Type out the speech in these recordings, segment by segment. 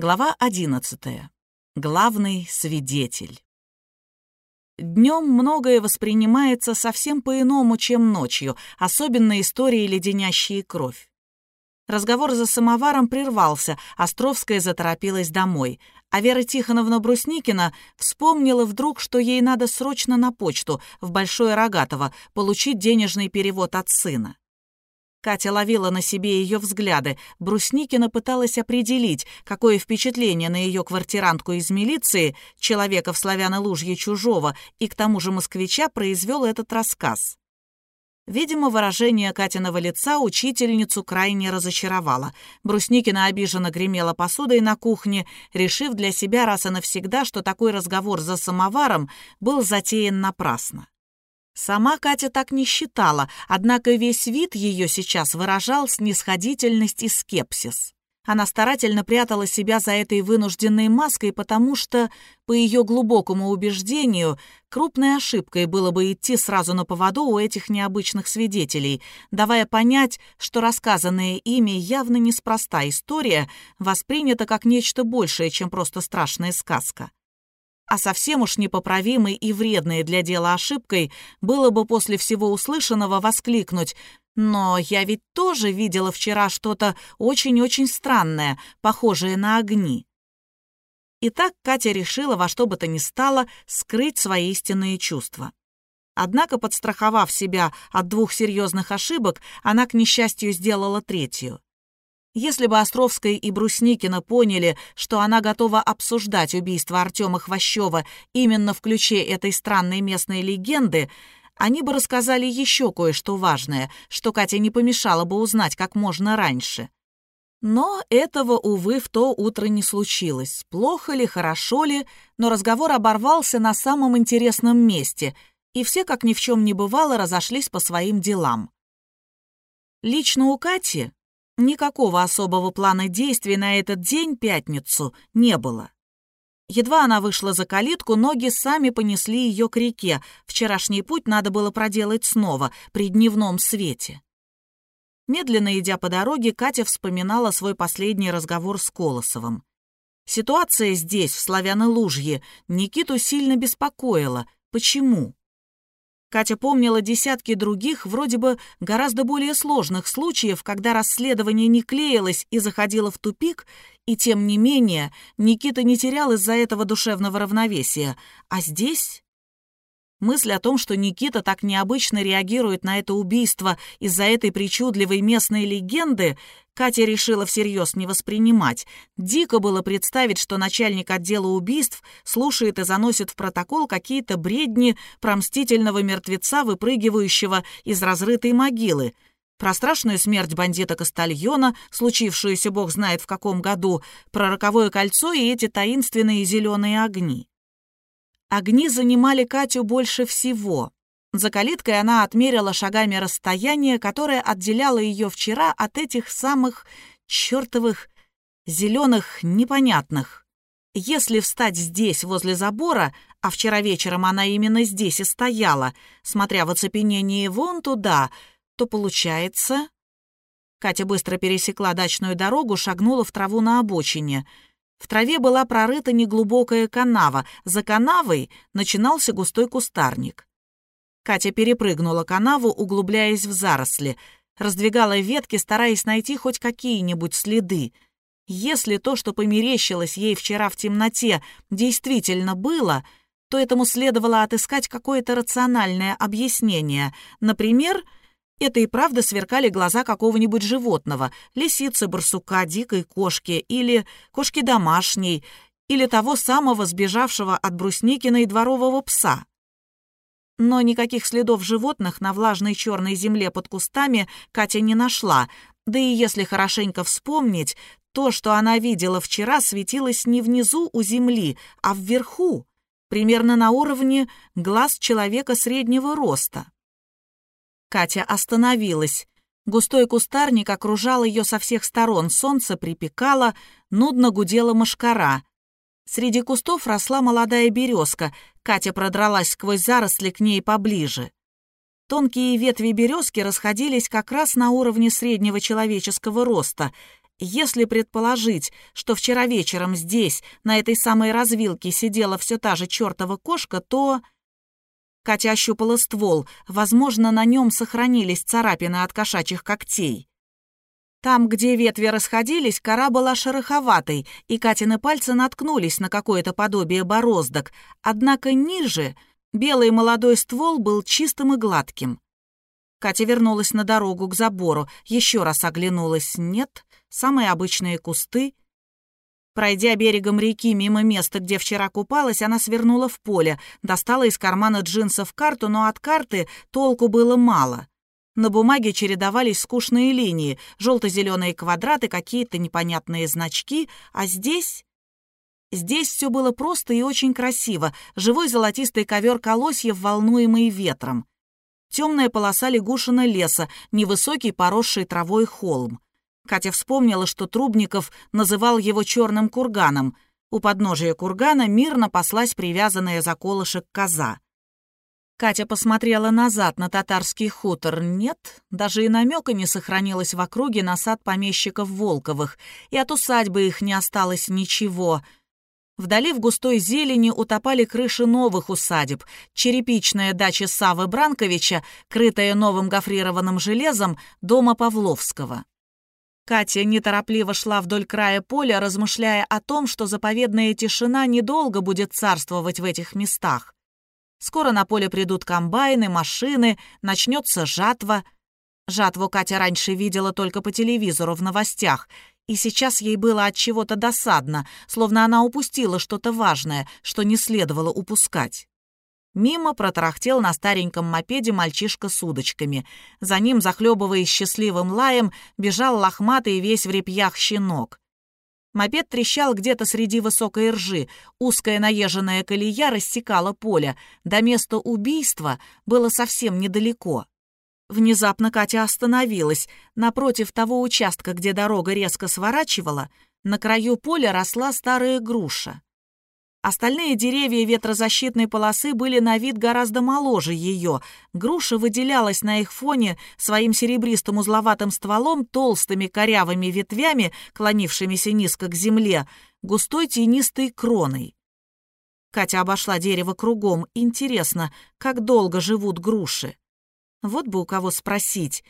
Глава 11. Главный свидетель. Днем многое воспринимается совсем по-иному, чем ночью, особенно истории, леденящие кровь. Разговор за самоваром прервался, Островская заторопилась домой, а Вера Тихоновна Брусникина вспомнила вдруг, что ей надо срочно на почту, в Большое Рогатово, получить денежный перевод от сына. Катя ловила на себе ее взгляды. Брусникина пыталась определить, какое впечатление на ее квартирантку из милиции, человека в славяно-лужье чужого, и к тому же москвича произвел этот рассказ. Видимо, выражение Катиного лица учительницу крайне разочаровало. Брусникина обиженно гремела посудой на кухне, решив для себя раз и навсегда, что такой разговор за самоваром был затеян напрасно. Сама Катя так не считала, однако весь вид ее сейчас выражал снисходительность и скепсис. Она старательно прятала себя за этой вынужденной маской, потому что, по ее глубокому убеждению, крупной ошибкой было бы идти сразу на поводу у этих необычных свидетелей, давая понять, что рассказанная ими явно неспроста история воспринята как нечто большее, чем просто страшная сказка а совсем уж непоправимой и вредной для дела ошибкой было бы после всего услышанного воскликнуть «Но я ведь тоже видела вчера что-то очень-очень странное, похожее на огни». И так Катя решила во что бы то ни стало скрыть свои истинные чувства. Однако, подстраховав себя от двух серьезных ошибок, она, к несчастью, сделала третью. Если бы Островская и Брусникина поняли, что она готова обсуждать убийство Артема Хвощева именно в ключе этой странной местной легенды, они бы рассказали еще кое-что важное, что Катя не помешала бы узнать как можно раньше. Но этого, увы, в то утро не случилось. Плохо ли, хорошо ли, но разговор оборвался на самом интересном месте, и все, как ни в чем не бывало, разошлись по своим делам. Лично у Кати Никакого особого плана действий на этот день, пятницу, не было. Едва она вышла за калитку, ноги сами понесли ее к реке. Вчерашний путь надо было проделать снова, при дневном свете. Медленно идя по дороге, Катя вспоминала свой последний разговор с Колосовым. Ситуация здесь, в Славяно-Лужье, Никиту сильно беспокоила. Почему? Катя помнила десятки других, вроде бы гораздо более сложных случаев, когда расследование не клеилось и заходило в тупик, и тем не менее Никита не терял из-за этого душевного равновесия. А здесь Мысль о том, что Никита так необычно реагирует на это убийство из-за этой причудливой местной легенды, Катя решила всерьез не воспринимать. Дико было представить, что начальник отдела убийств слушает и заносит в протокол какие-то бредни про мстительного мертвеца, выпрыгивающего из разрытой могилы. Про страшную смерть бандита Кастальона, случившуюся бог знает в каком году, про роковое кольцо и эти таинственные зеленые огни. Огни занимали Катю больше всего. За калиткой она отмерила шагами расстояние, которое отделяло ее вчера от этих самых чертовых зеленых непонятных. Если встать здесь, возле забора, а вчера вечером она именно здесь и стояла, смотря в оцепенении вон туда, то получается... Катя быстро пересекла дачную дорогу, шагнула в траву на обочине — в траве была прорыта неглубокая канава, за канавой начинался густой кустарник. Катя перепрыгнула канаву, углубляясь в заросли, раздвигала ветки, стараясь найти хоть какие-нибудь следы. Если то, что померещилось ей вчера в темноте, действительно было, то этому следовало отыскать какое-то рациональное объяснение. Например, это и правда сверкали глаза какого-нибудь животного, лисицы, барсука, дикой кошки или кошки домашней, или того самого сбежавшего от Брусникина и дворового пса. Но никаких следов животных на влажной черной земле под кустами Катя не нашла, да и если хорошенько вспомнить, то, что она видела вчера, светилось не внизу у земли, а вверху, примерно на уровне глаз человека среднего роста. Катя остановилась. Густой кустарник окружал ее со всех сторон, солнце припекало, нудно гудела мошкара. Среди кустов росла молодая березка, Катя продралась сквозь заросли к ней поближе. Тонкие ветви березки расходились как раз на уровне среднего человеческого роста. Если предположить, что вчера вечером здесь, на этой самой развилке, сидела все та же чертова кошка, то... Катя ощупала ствол. Возможно, на нем сохранились царапины от кошачьих когтей. Там, где ветви расходились, кора была шероховатой, и Катины пальцы наткнулись на какое-то подобие бороздок, однако ниже белый молодой ствол был чистым и гладким. Катя вернулась на дорогу к забору, еще раз оглянулась. Нет, самые обычные кусты. Пройдя берегом реки мимо места, где вчера купалась, она свернула в поле, достала из кармана джинсов карту, но от карты толку было мало. На бумаге чередовались скучные линии, желто-зеленые квадраты, какие-то непонятные значки, а здесь... Здесь все было просто и очень красиво. Живой золотистый ковер колосьев, волнуемый ветром. Темная полоса лягушина леса, невысокий поросший травой холм. Катя вспомнила, что Трубников называл его черным курганом. У подножия кургана мирно паслась привязанная за колышек коза. Катя посмотрела назад на татарский хутор. Нет, даже и намека не сохранилось в округе на сад помещиков Волковых, и от усадьбы их не осталось ничего. Вдали в густой зелени утопали крыши новых усадеб, черепичная дача Савы Бранковича, крытая новым гофрированным железом, дома Павловского. Катя неторопливо шла вдоль края поля, размышляя о том, что заповедная тишина недолго будет царствовать в этих местах. Скоро на поле придут комбайны, машины, начнется жатва. Жатву Катя раньше видела только по телевизору в новостях, и сейчас ей было от чего-то досадно, словно она упустила что-то важное, что не следовало упускать. Мимо протарахтел на стареньком мопеде мальчишка с удочками. За ним, захлебываясь счастливым лаем, бежал лохматый весь в репьях щенок. Мопед трещал где-то среди высокой ржи. Узкая наезженная колея рассекала поле. До места убийства было совсем недалеко. Внезапно Катя остановилась. Напротив того участка, где дорога резко сворачивала, на краю поля росла старая груша. Остальные деревья ветрозащитной полосы были на вид гораздо моложе ее. Груша выделялась на их фоне своим серебристым узловатым стволом, толстыми корявыми ветвями, клонившимися низко к земле, густой тенистой кроной. Катя обошла дерево кругом. Интересно, как долго живут груши? Вот бы у кого спросить.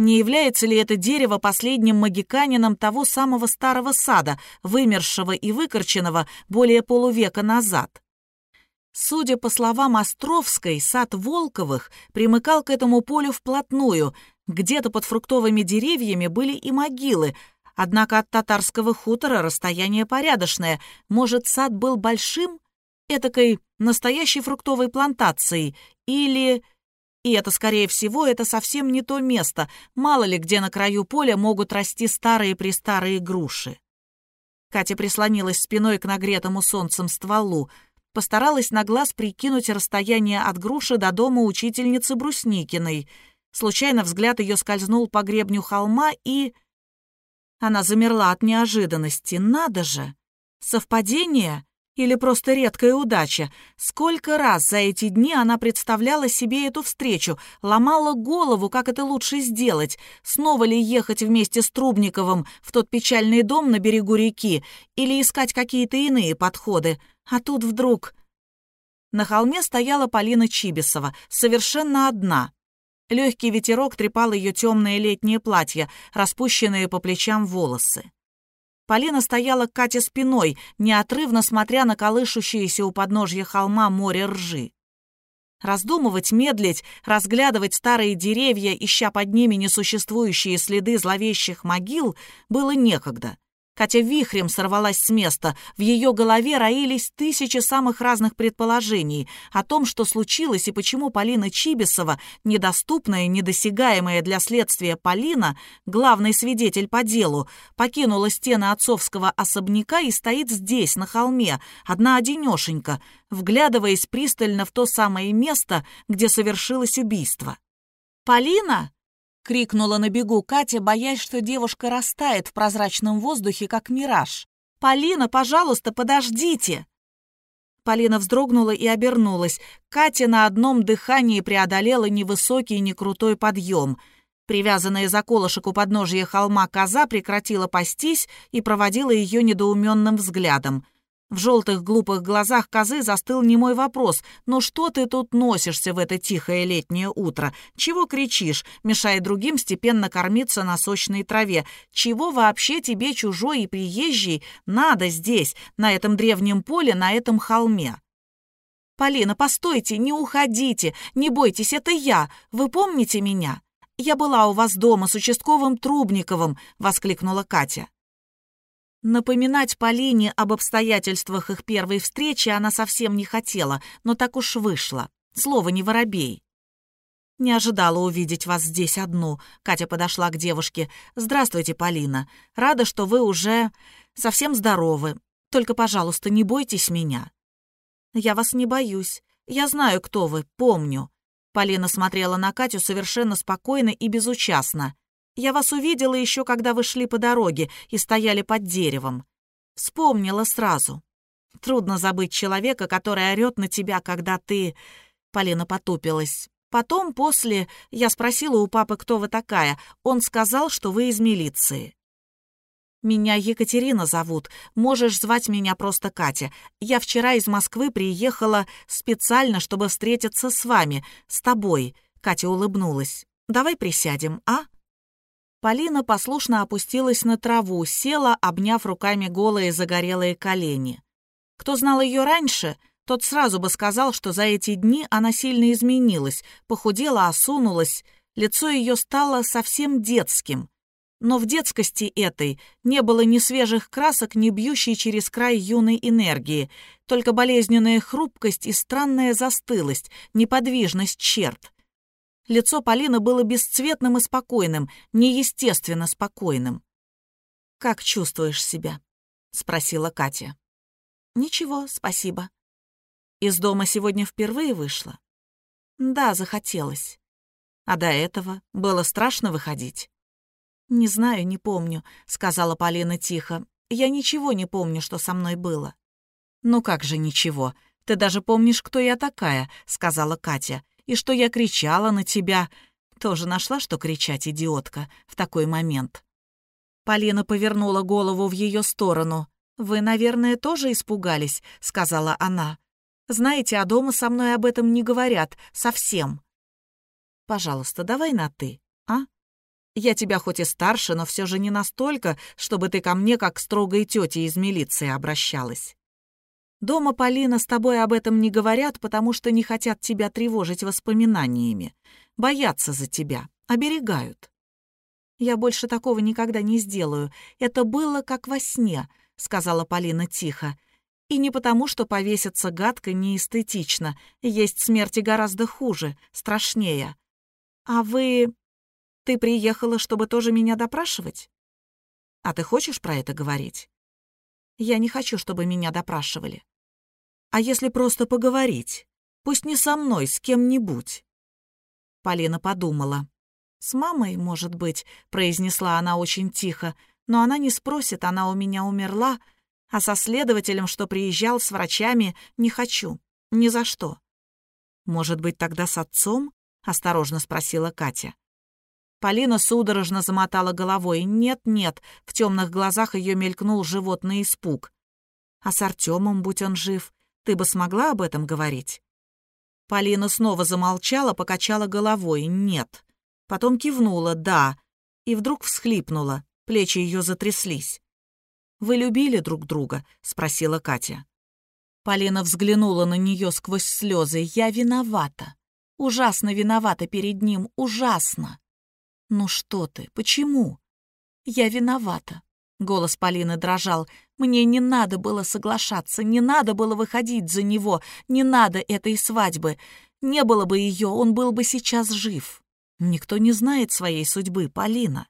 Не является ли это дерево последним магиканином того самого старого сада, вымершего и выкорченного более полувека назад? Судя по словам Островской, сад Волковых примыкал к этому полю вплотную. Где-то под фруктовыми деревьями были и могилы, однако от татарского хутора расстояние порядочное. Может, сад был большим, этакой настоящей фруктовой плантацией, или... И это, скорее всего, это совсем не то место. Мало ли где на краю поля могут расти старые-престарые груши. Катя прислонилась спиной к нагретому солнцем стволу. Постаралась на глаз прикинуть расстояние от груши до дома учительницы Брусникиной. Случайно взгляд ее скользнул по гребню холма и... Она замерла от неожиданности. Надо же! Совпадение? Или просто редкая удача. Сколько раз за эти дни она представляла себе эту встречу, ломала голову, как это лучше сделать. Снова ли ехать вместе с Трубниковым в тот печальный дом на берегу реки, или искать какие-то иные подходы. А тут вдруг... На холме стояла Полина Чибисова, совершенно одна. Легкий ветерок трепал ее темное летнее платье, распущенные по плечам волосы. Полина стояла к Кате спиной, неотрывно смотря на колышущееся у подножья холма море ржи. Раздумывать, медлить, разглядывать старые деревья, ища под ними несуществующие следы зловещих могил, было некогда. Катя вихрем сорвалась с места. В ее голове роились тысячи самых разных предположений о том, что случилось и почему Полина Чибисова, недоступная, недосягаемая для следствия Полина, главный свидетель по делу, покинула стены отцовского особняка и стоит здесь, на холме, одна-одинешенька, вглядываясь пристально в то самое место, где совершилось убийство. «Полина?» — крикнула на бегу Катя, боясь, что девушка растает в прозрачном воздухе, как мираж. «Полина, пожалуйста, подождите!» Полина вздрогнула и обернулась. Катя на одном дыхании преодолела невысокий, некрутой подъем. Привязанная за колышек у подножия холма коза прекратила пастись и проводила ее недоуменным взглядом. В желтых глупых глазах козы застыл немой вопрос. «Ну что ты тут носишься в это тихое летнее утро? Чего кричишь, мешая другим степенно кормиться на сочной траве? Чего вообще тебе, чужой и приезжий, надо здесь, на этом древнем поле, на этом холме?» «Полина, постойте, не уходите, не бойтесь, это я. Вы помните меня?» «Я была у вас дома с участковым Трубниковым», — воскликнула Катя. Напоминать Полине об обстоятельствах их первой встречи она совсем не хотела, но так уж вышло. Слово не воробей. «Не ожидала увидеть вас здесь одну», — Катя подошла к девушке. «Здравствуйте, Полина. Рада, что вы уже совсем здоровы. Только, пожалуйста, не бойтесь меня». «Я вас не боюсь. Я знаю, кто вы, помню. Полина смотрела на Катю совершенно спокойно и безучастно. «Я вас увидела еще, когда вы шли по дороге и стояли под деревом. Вспомнила сразу. Трудно забыть человека, который орет на тебя, когда ты...» Полина потупилась. Потом, после, я спросила у папы, кто вы такая. Он сказал, что вы из милиции. «Меня Екатерина зовут. Можешь звать меня просто Катя. Я вчера из Москвы приехала специально, чтобы встретиться с вами, с тобой». Катя улыбнулась. «Давай присядем, а?» Полина послушно опустилась на траву, села, обняв руками голые загорелые колени. Кто знал ее раньше, тот сразу бы сказал, что за эти дни она сильно изменилась, похудела, осунулась, лицо ее стало совсем детским. Но в детскости этой не было ни свежих красок, ни бьющей через край юной энергии, только болезненная хрупкость и странная застылость, неподвижность черт. Лицо Полины было бесцветным и спокойным, неестественно спокойным. «Как чувствуешь себя?» — спросила Катя. «Ничего, спасибо». «Из дома сегодня впервые вышла?» «Да, захотелось. А до этого было страшно выходить?» «Не знаю, не помню», — сказала Полина тихо. «Я ничего не помню, что со мной было». «Ну как же ничего? Ты даже помнишь, кто я такая», — сказала Катя. «И что я кричала на тебя». Тоже нашла, что кричать, идиотка, в такой момент. Полина повернула голову в ее сторону. «Вы, наверное, тоже испугались», — сказала она. «Знаете, а дома со мной об этом не говорят. Совсем». «Пожалуйста, давай на «ты», а?» Я тебя хоть и старше, но все же не настолько, чтобы ты ко мне как строгой тете из милиции обращалась. Дома, Полина, с тобой об этом не говорят, потому что не хотят тебя тревожить воспоминаниями. Боятся за тебя, оберегают. Я больше такого никогда не сделаю. Это было как во сне, сказала Полина тихо. И не потому, что повеситься гадко неэстетично. Есть смерти гораздо хуже, страшнее. А вы ты приехала, чтобы тоже меня допрашивать? А ты хочешь про это говорить? Я не хочу, чтобы меня допрашивали. А если просто поговорить? Пусть не со мной, с кем-нибудь. Полина подумала. «С мамой, может быть», — произнесла она очень тихо, «но она не спросит, она у меня умерла, а со следователем, что приезжал с врачами, не хочу. Ни за что». «Может быть, тогда с отцом?» — осторожно спросила Катя. Полина судорожно замотала головой. «Нет-нет», в темных глазах ее мелькнул животный испуг. «А с Артемом, будь он жив, ты бы смогла об этом говорить?» Полина снова замолчала, покачала головой. «Нет». Потом кивнула «да» и вдруг всхлипнула. Плечи ее затряслись. «Вы любили друг друга?» — спросила Катя. Полина взглянула на нее сквозь слезы. «Я виновата. Ужасно виновата перед ним. Ужасно. «Ну что ты? Почему?» «Я виновата». Голос Полины дрожал. «Мне не надо было соглашаться, не надо было выходить за него, не надо этой свадьбы. Не было бы ее, он был бы сейчас жив. Никто не знает своей судьбы, Полина.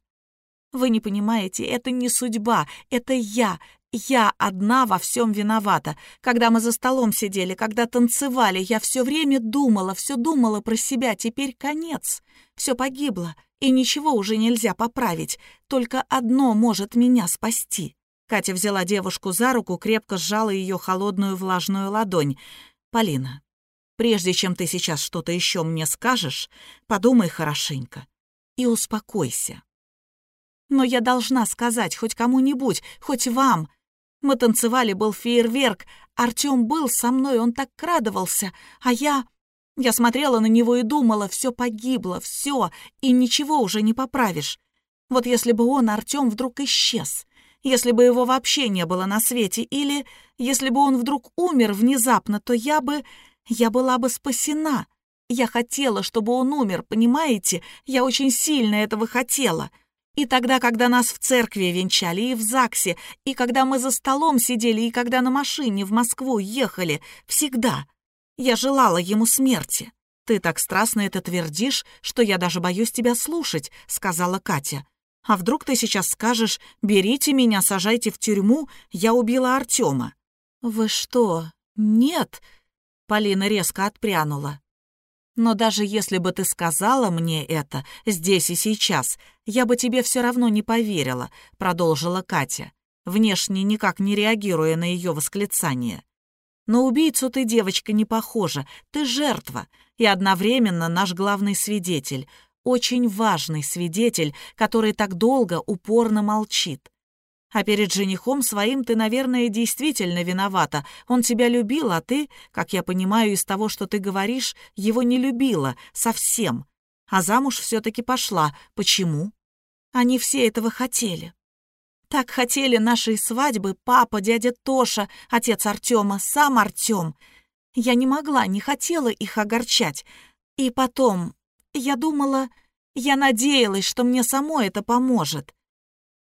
Вы не понимаете, это не судьба, это я, я одна во всем виновата. Когда мы за столом сидели, когда танцевали, я все время думала, все думала про себя. Теперь конец. Все погибло, и ничего уже нельзя поправить. Только одно может меня спасти. Катя взяла девушку за руку, крепко сжала ее холодную влажную ладонь. «Полина, прежде чем ты сейчас что-то еще мне скажешь, подумай хорошенько. и успокойся. Но я должна сказать хоть кому-нибудь, хоть вам. Мы танцевали, был фейерверк. Артём был со мной, он так радовался. А я... Я смотрела на него и думала, все погибло, все, и ничего уже не поправишь. Вот если бы он, Артём, вдруг исчез, если бы его вообще не было на свете, или если бы он вдруг умер внезапно, то я бы... я была бы спасена. Я хотела, чтобы он умер, понимаете? Я очень сильно этого хотела. И тогда, когда нас в церкви венчали, и в ЗАГСе, и когда мы за столом сидели, и когда на машине в Москву ехали, всегда. Я желала ему смерти. «Ты так страстно это твердишь, что я даже боюсь тебя слушать», — сказала Катя. «А вдруг ты сейчас скажешь, берите меня, сажайте в тюрьму, я убила Артема?» «Вы что? Нет!» — Полина резко отпрянула. Но даже если бы ты сказала мне это здесь и сейчас, я бы тебе все равно не поверила», — продолжила Катя, внешне никак не реагируя на ее восклицание. «На убийцу ты, девочка, не похожа, ты жертва и одновременно наш главный свидетель, очень важный свидетель, который так долго упорно молчит. А перед женихом своим ты, наверное, действительно виновата. Он тебя любил, а ты, как я понимаю из того, что ты говоришь, его не любила совсем. А замуж все-таки пошла. Почему? Они все этого хотели. Так хотели нашей свадьбы папа, дядя Тоша, отец Артема, сам Артем. Я не могла, не хотела их огорчать. И потом, я думала, я надеялась, что мне самой это поможет.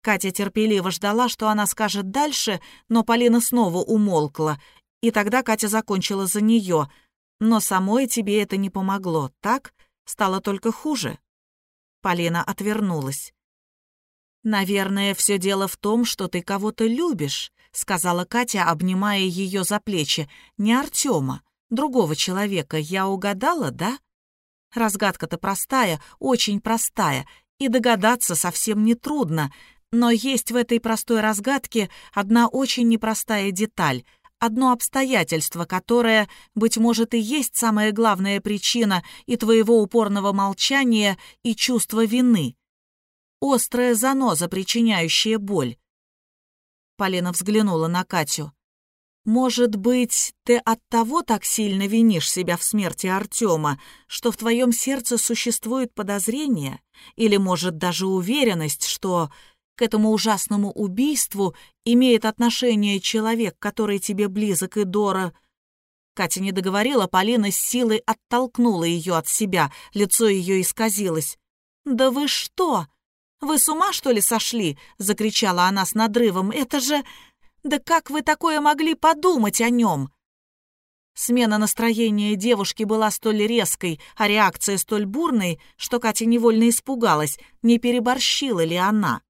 Катя терпеливо ждала, что она скажет дальше, но Полина снова умолкла, и тогда Катя закончила за нее. «Но самой тебе это не помогло, так? Стало только хуже?» Полина отвернулась. «Наверное, все дело в том, что ты кого-то любишь», — сказала Катя, обнимая ее за плечи. «Не Артема, другого человека. Я угадала, да?» Разгадка-то простая, очень простая, и догадаться совсем нетрудно. Но есть в этой простой разгадке одна очень непростая деталь, одно обстоятельство, которое, быть может, и есть самая главная причина и твоего упорного молчания, и чувства вины. Острая заноза, причиняющая боль. Полина взглянула на Катю. «Может быть, ты от того так сильно винишь себя в смерти Артема, что в твоем сердце существует подозрение, или, может, даже уверенность, что к этому ужасному убийству имеет отношение человек, который тебе близок и дорог. Катя не договорила, Полина с силой оттолкнула ее от себя, лицо ее исказилось. «Да вы что? Вы с ума, что ли, сошли?» — закричала она с надрывом. «Это же... Да как вы такое могли подумать о нем?» Смена настроения девушки была столь резкой, а реакция столь бурной, что Катя невольно испугалась, не переборщила ли она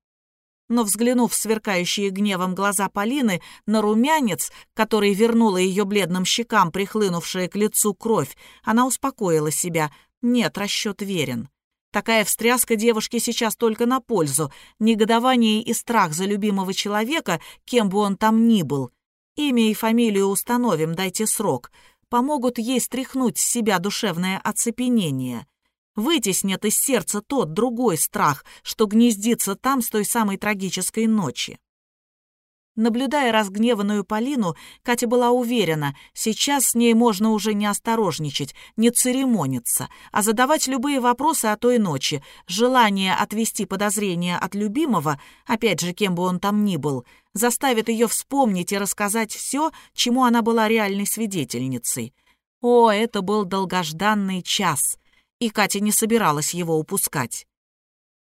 но, взглянув в сверкающие гневом глаза Полины на румянец, который вернула ее бледным щекам прихлынувшая к лицу кровь, она успокоила себя. Нет, расчет верен. Такая встряска девушке сейчас только на пользу. Негодование и страх за любимого человека, кем бы он там ни был. Имя и фамилию установим, дайте срок. Помогут ей стряхнуть с себя душевное оцепенение вытеснят из сердца тот другой страх, что гнездится там с той самой трагической ночи. Наблюдая разгневанную Полину, Катя была уверена, сейчас с ней можно уже не осторожничать, не церемониться, а задавать любые вопросы о той ночи. Желание отвести подозрения от любимого, опять же, кем бы он там ни был, заставит ее вспомнить и рассказать все, чему она была реальной свидетельницей. О, это был долгожданный час и Катя не собиралась его упускать.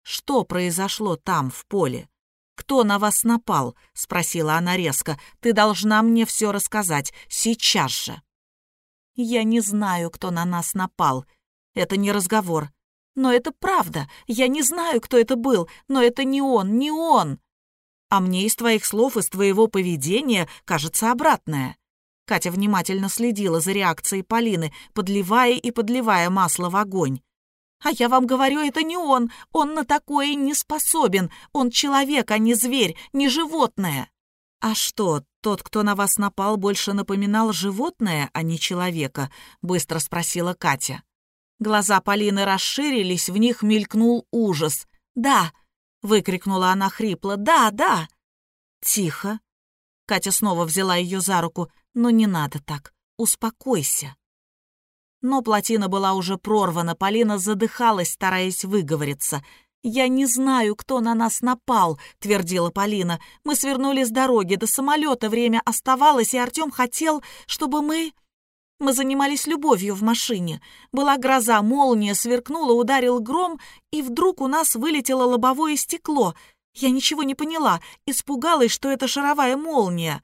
«Что произошло там, в поле? Кто на вас напал?» — спросила она резко. «Ты должна мне все рассказать, сейчас же». «Я не знаю, кто на нас напал. Это не разговор. Но это правда. Я не знаю, кто это был, но это не он, не он. А мне из твоих слов, из твоего поведения кажется обратное. Катя внимательно следила за реакцией Полины, подливая и подливая масло в огонь. «А я вам говорю, это не он. Он на такое не способен. Он человек, а не зверь, не животное». «А что, тот, кто на вас напал, больше напоминал животное, а не человека?» — быстро спросила Катя. Глаза Полины расширились, в них мелькнул ужас. «Да!» — выкрикнула она хрипло. «Да, да!» «Тихо!» Катя снова взяла ее за руку. «Но не надо так. Успокойся». Но плотина была уже прорвана, Полина задыхалась, стараясь выговориться. «Я не знаю, кто на нас напал», — твердила Полина. «Мы свернули с дороги, до самолета время оставалось, и Артем хотел, чтобы мы...» Мы занимались любовью в машине. Была гроза, молния сверкнула, ударил гром, и вдруг у нас вылетело лобовое стекло. Я ничего не поняла, испугалась, что это шаровая молния.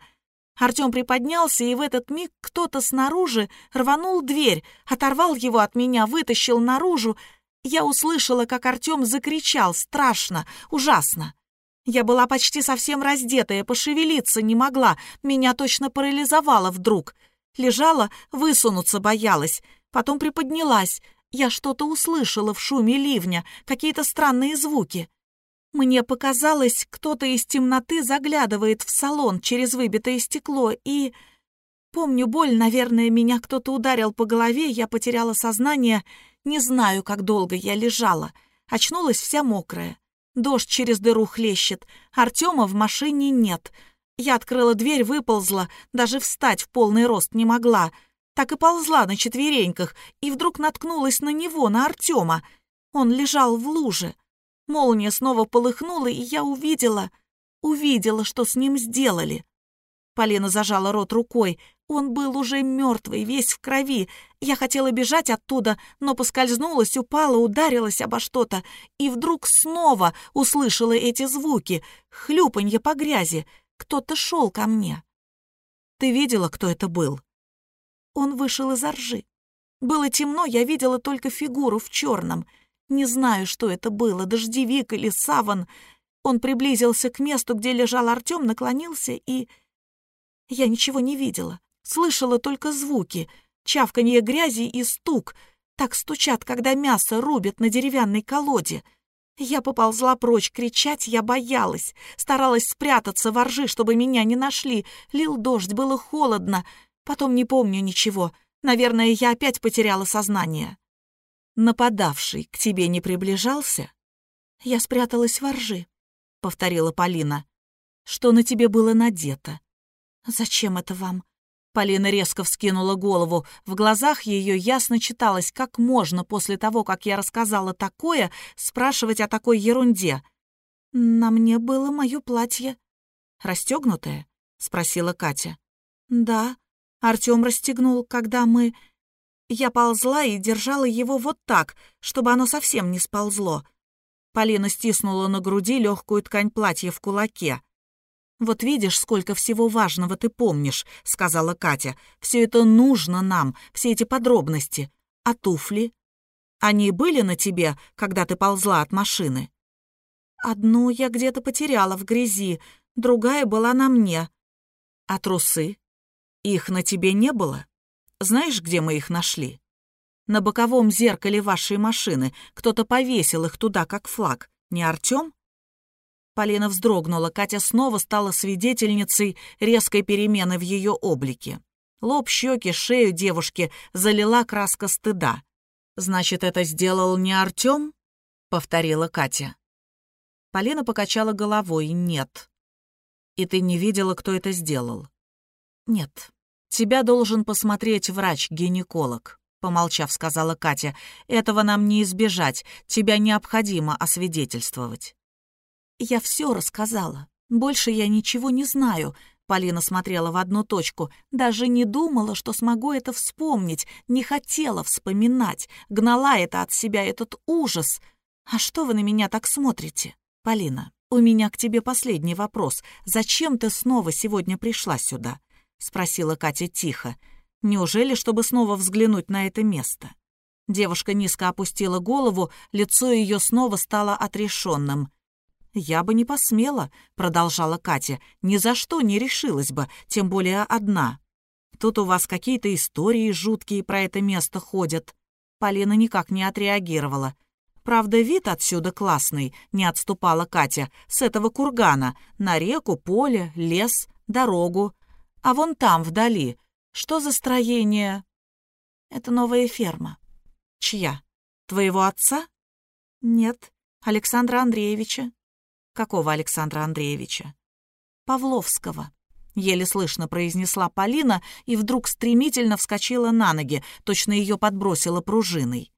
Артем приподнялся, и в этот миг кто-то снаружи рванул дверь, оторвал его от меня, вытащил наружу. Я услышала, как Артем закричал страшно, ужасно. Я была почти совсем раздетая, пошевелиться не могла, меня точно парализовало вдруг — Лежала, высунуться боялась. Потом приподнялась. Я что-то услышала в шуме ливня, какие-то странные звуки. Мне показалось, кто-то из темноты заглядывает в салон через выбитое стекло, и... Помню боль, наверное, меня кто-то ударил по голове, я потеряла сознание. Не знаю, как долго я лежала. Очнулась вся мокрая. Дождь через дыру хлещет. Артема в машине нет. Я открыла дверь, выползла, даже встать в полный рост не могла. Так и ползла на четвереньках, и вдруг наткнулась на него, на Артема. Он лежал в луже. Молния снова полыхнула, и я увидела, увидела, что с ним сделали. Полина зажала рот рукой. Он был уже мертвый, весь в крови. Я хотела бежать оттуда, но поскользнулась, упала, ударилась обо что-то. И вдруг снова услышала эти звуки. Хлюпанье по грязи. Кто-то шел ко мне. Ты видела, кто это был? Он вышел из ржи. Было темно, я видела только фигуру в черном. Не знаю, что это было, дождевик или саван. Он приблизился к месту, где лежал Артем, наклонился и... Я ничего не видела. Слышала только звуки, чавканье грязи и стук. Так стучат, когда мясо рубят на деревянной колоде. Я поползла прочь, кричать я боялась. Старалась спрятаться во ржи, чтобы меня не нашли. Лил дождь, было холодно. Потом не помню ничего. Наверное, я опять потеряла сознание. Нападавший к тебе не приближался? Я спряталась во ржи, — повторила Полина. Что на тебе было надето? Зачем это вам? Полина резко вскинула голову. В глазах ее ясно читалось, как можно после того, как я рассказала такое, спрашивать о такой ерунде. «На мне было мое платье». «Расстегнутое?» — спросила Катя. «Да». Артем расстегнул, когда мы... Я ползла и держала его вот так, чтобы оно совсем не сползло. Полина стиснула на груди легкую ткань платья в кулаке. «Вот видишь, сколько всего важного ты помнишь», — сказала Катя. «Все это нужно нам, все эти подробности. А туфли? Они были на тебе, когда ты ползла от машины?» «Одну я где-то потеряла в грязи, другая была на мне». «А трусы? Их на тебе не было? Знаешь, где мы их нашли?» «На боковом зеркале вашей машины кто-то повесил их туда, как флаг. Не Артём?» Полина вздрогнула, Катя снова стала свидетельницей резкой перемены в ее облике. Лоб, щеки, шею девушки залила краска стыда. «Значит, это сделал не Артем?» — повторила Катя. Полина покачала головой. «Нет». «И ты не видела, кто это сделал?» «Нет. Тебя должен посмотреть врач-гинеколог», — помолчав, сказала Катя. «Этого нам не избежать. Тебя необходимо освидетельствовать». «Я все рассказала. Больше я ничего не знаю». Полина смотрела в одну точку. Даже не думала, что смогу это вспомнить. Не хотела вспоминать. Гнала это от себя, этот ужас. «А что вы на меня так смотрите?» «Полина, у меня к тебе последний вопрос. Зачем ты снова сегодня пришла сюда?» — спросила Катя тихо. «Неужели, чтобы снова взглянуть на это место?» Девушка низко опустила голову, лицо ее снова стало отрешенным. «Я бы не посмела», — продолжала Катя, «ни за что не решилась бы, тем более одна. Тут у вас какие-то истории жуткие про это место ходят». Полина никак не отреагировала. «Правда, вид отсюда классный», — не отступала Катя, «с этого кургана, на реку, поле, лес, дорогу. А вон там, вдали, что за строение?» «Это новая ферма». «Чья?» Твоего отца? Нет, Александра Андреевича. Какого Александра Андреевича? Павловского. Еле слышно произнесла Полина и вдруг стремительно вскочила на ноги, точно ее подбросила пружиной.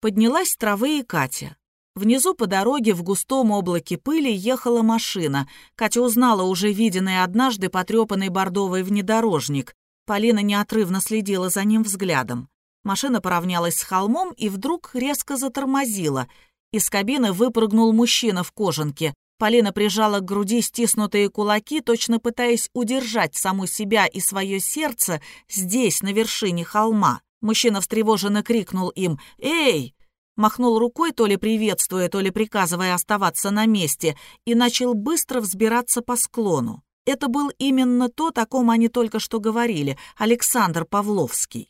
Поднялась травы и Катя. Внизу по дороге в густом облаке пыли ехала машина. Катя узнала уже виденный однажды потрепанный бордовый внедорожник. Полина неотрывно следила за ним взглядом. Машина поравнялась с холмом и вдруг резко затормозила. Из кабины выпрыгнул мужчина в кожанке. Полина прижала к груди стиснутые кулаки, точно пытаясь удержать саму себя и свое сердце здесь, на вершине холма. Мужчина встревоженно крикнул им «Эй!» Махнул рукой, то ли приветствуя, то ли приказывая оставаться на месте, и начал быстро взбираться по склону. Это был именно то, о ком они только что говорили, Александр Павловский.